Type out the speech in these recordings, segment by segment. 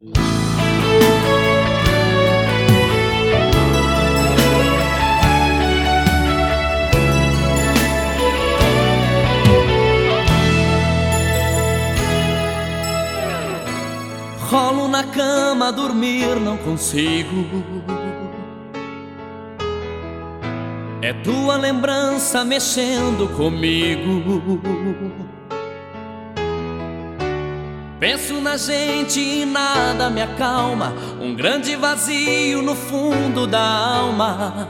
Rolo na cama, dormir não consigo. É tua lembrança mexendo comigo. Penso na gente e nada me acalma. Um grande vazio no fundo da alma.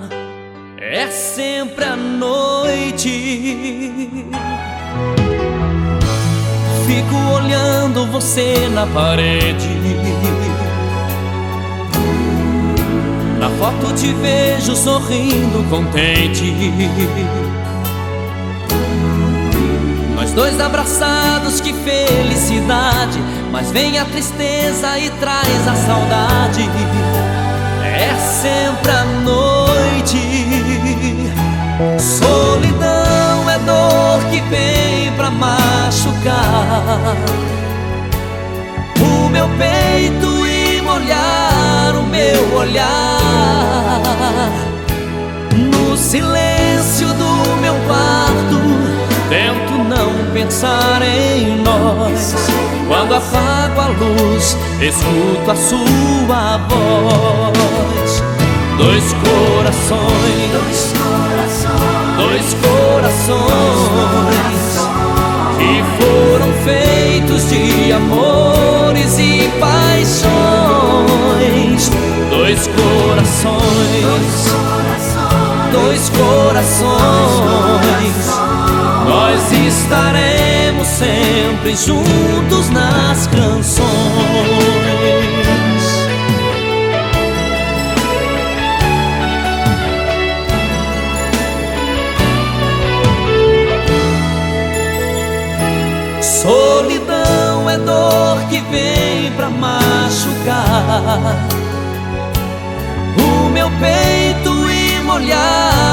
É sempre a noite. Fico olhando você na parede. Na foto te vejo sorrindo contente. Nós dois abraçados, que felicidade. Mas vem a tristeza e traz a saudade. É sempre a noite. Solidão é dor que vem pra machucar o meu peito e molhar o meu olhar. Pensar em nós. Quando apago a luz, escuto a sua voz. Dois corações, dois corações, dois corações que foram feitos de amores e paixões. Dois corações, dois corações. Sempre juntos nas canções. Solidão é dor que vem pra machucar o meu peito e molhar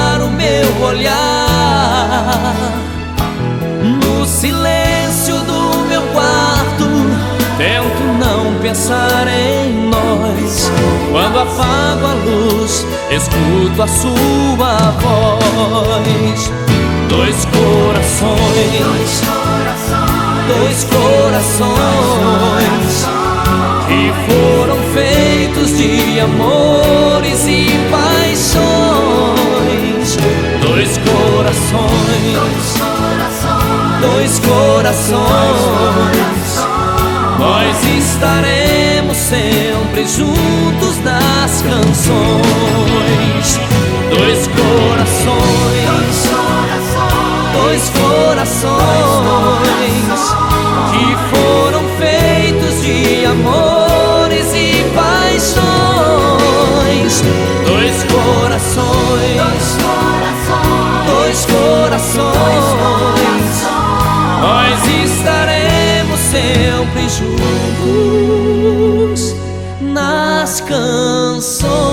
pensar em nós. Quando apago a luz, escuto a sua voz. Dois corações, dois corações que foram feitos de amores e paixões. Dois corações, dois corações. Nós estaremos sempre juntos nas canções. Dois corações, dois corações que foram feitos de amores e paixões. Dois corações, dois corações, nós estaremos as canções.